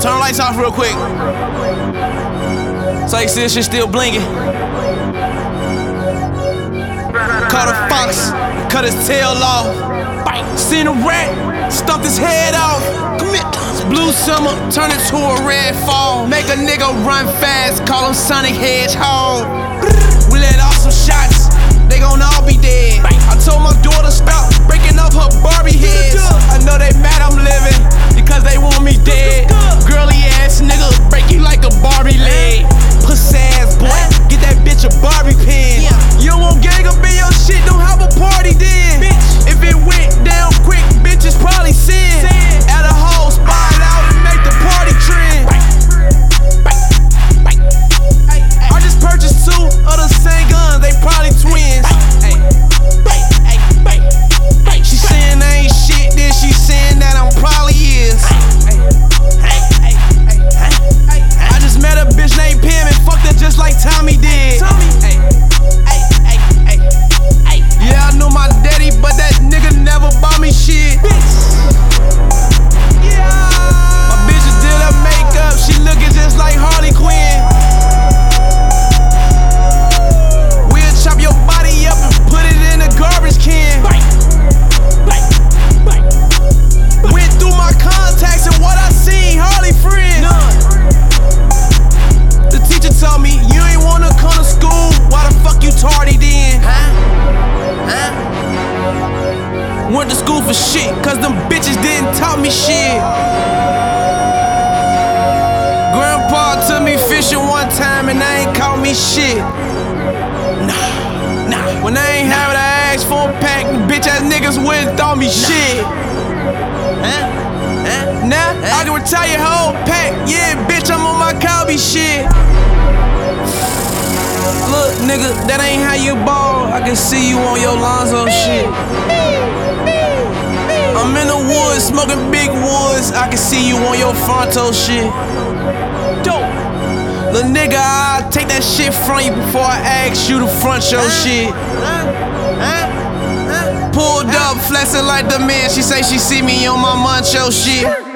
Turn the lights off real quick. So you see this shit still blinking. Caught a fox, cut his tail off. Bite. Seen a rat, stumped his head off. Blue summer, turn it to a red fall. Make a nigga run fast, call him Sonic Hedgehog. We let off some shots, for shit, cause them bitches didn't taught me shit. Grandpa took me fishing one time and I ain't caught me shit. Nah, nah. When I ain't have it, I asked for a pack. Bitch ass niggas wouldn't throw me shit. Now I can retire your whole pack. Yeah, bitch, I'm on my Cosby shit. Look, nigga, that ain't how you ball. I can see you on your Lonzo shit. I'm in the woods, smoking big woods. I can see you on your Fronto shit. Dope. Little nigga, I'll take that shit from you before I ask you to front your shit. Pulled up, flexing like the man. She say she see me on my muncho shit.